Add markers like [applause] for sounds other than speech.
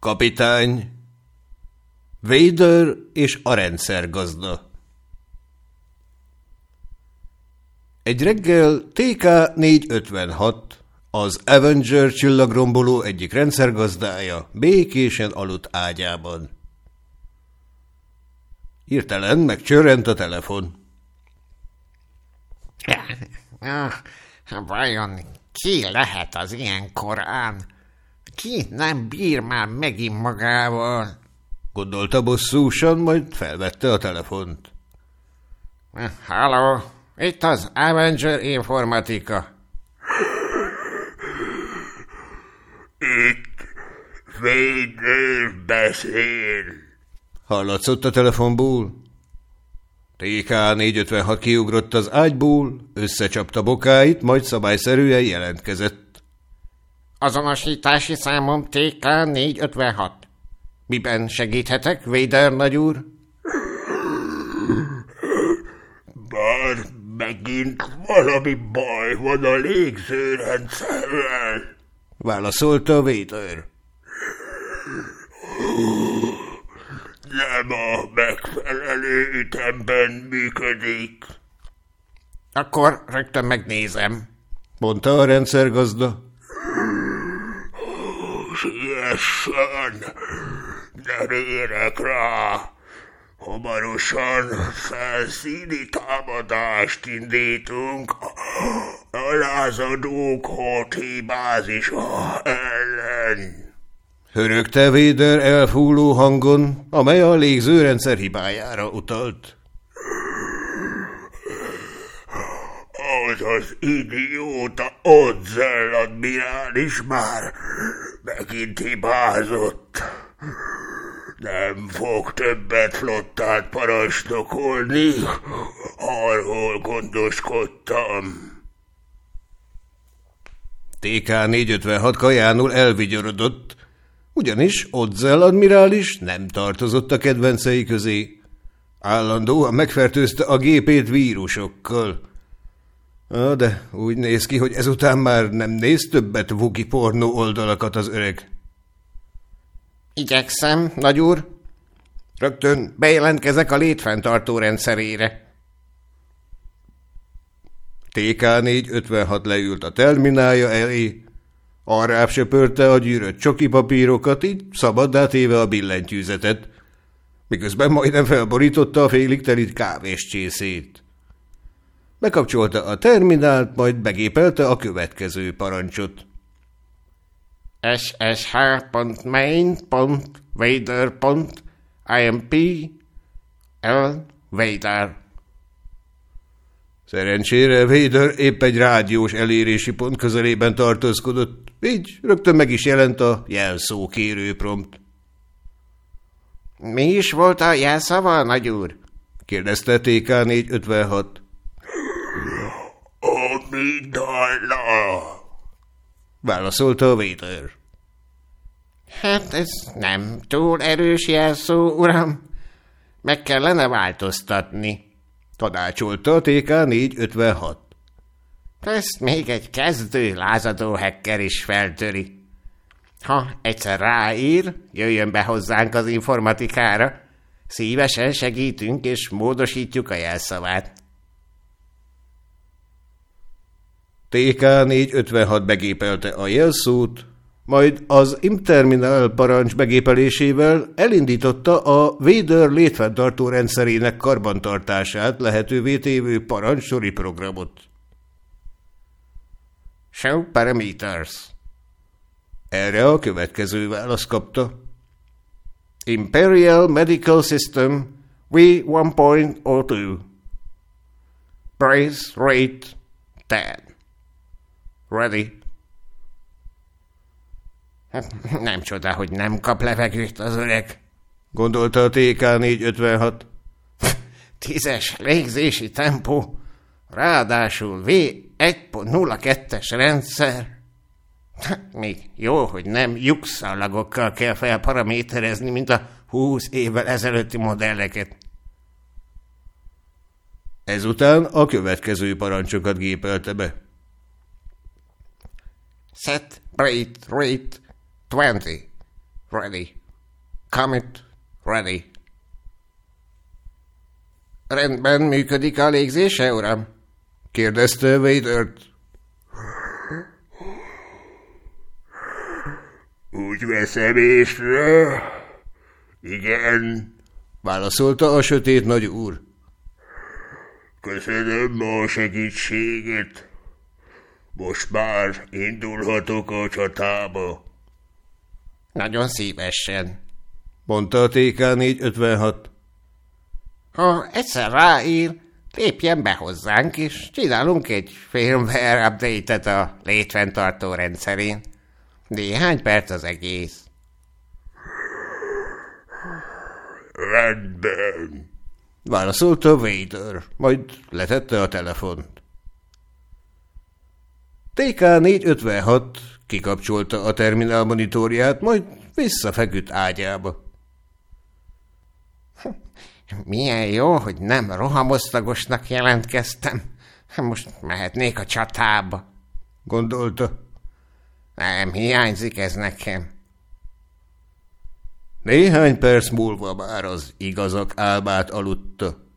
Kapitány, Vader és a rendszergazda. Egy reggel TK 456, az Avenger csillagromboló egyik rendszergazdája békésen aludt ágyában. Hirtelen megcsörrent a telefon. [laughs] Vajon ki lehet az ilyen korán? Ki nem bír már megint magával? Gondolta bosszúsan, majd felvette a telefont. Halló, itt az Avenger Informatika. Itt Vader beszél. Hallatszott a telefonból. TK 456 kiugrott az ágyból, összecsapta bokáit, majd szabályszerűen jelentkezett. Azonosítási számom TK 456. Miben segíthetek, Vader nagyúr? Bár megint valami baj van a légzőrendszerrel. Válaszolta Vader. Nem a megfelelő ütemben működik. Akkor rögtön megnézem. Mondta a rendszergazda. Nem érek rá. Hamarosan felszíni támadást indítunk a lázadók hoti bázisa ellen. Hörögte Véder elfúló hangon, amely a légzőrendszer hibájára utalt. Az az idióta Odzel admirális már megint hibázott. Nem fog többet flottát parancsnokolni, arról gondoskodtam. TK 456 kajánul elvigyorodott, ugyanis Odzel admirális nem tartozott a kedvencei közé. Állandóan megfertőzte a gépét vírusokkal. De úgy néz ki, hogy ezután már nem néz többet vuki pornó oldalakat az öreg. Igyekszem, nagyúr. Rögtön bejelentkezek a létfenntartó rendszerére. TK 456 leült a terminálja elé, arrább söpörte a gyűrött csoki papírokat, így szabaddá téve a billentyűzetet, miközben majdnem felborította a félig telit kávéscsészét. Bekapcsolta a terminált, majd begépelte a következő parancsot. SSH.main.vader.imp L. Vader Szerencsére Vader épp egy rádiós elérési pont közelében tartózkodott, így rögtön meg is jelent a jelszó kérő prompt. – Mi is volt a jelszava, nagyúr? kérdezte TK456. Amigdala! Válaszolta a védőr. Hát ez nem túl erős jelszó, uram. Meg kellene változtatni. Tanácsolta a TK456. Ezt még egy kezdő lázadó hacker is feltöri. Ha egyszer ráír, jöjjön be hozzánk az informatikára. Szívesen segítünk és módosítjuk a jelszavát. TK 456 begépelte a jelszót, majd az imterminál parancs begépelésével elindította a Vader létfenntartó rendszerének karbantartását lehetővé tévő parancsori programot. Show parameters. Erre a következő válasz kapta. Imperial Medical System V1.02 Brace rate 10 Ready Nem csoda, hogy nem kap levegőt az öreg. Gondolta a TK 456. Tízes légzési tempó, ráadásul V1.02-es rendszer. Még jó, hogy nem lyukszalagokkal kell felparaméterezni, mint a 20 évvel ezelőtti modelleket. Ezután a következő parancsokat gépelte be. Set rate rate 20. Ready. Comet. Ready. Rendben működik a légzése, uram? kérdezte Vadert. Úgy veszem észre. Igen. Válaszolta a sötét nagy úr. Köszönöm a segítséget. Most már indulhatok a csatába. Nagyon szívesen. Mondta a TK-456. Ha egyszer ráír, lépjen be hozzánk, és csinálunk egy firmware update-et a létfenntartó rendszerén. Néhány perc az egész. Rendben. Válaszolta Vader, majd letette a telefont. TK-456 kikapcsolta a terminál monitorját, majd visszafeküdt ágyába. Milyen jó, hogy nem rohamosztagosnak jelentkeztem. Most mehetnék a csatába. Gondolta. Nem, hiányzik ez nekem. Néhány perc múlva már az igazak álmát aludta.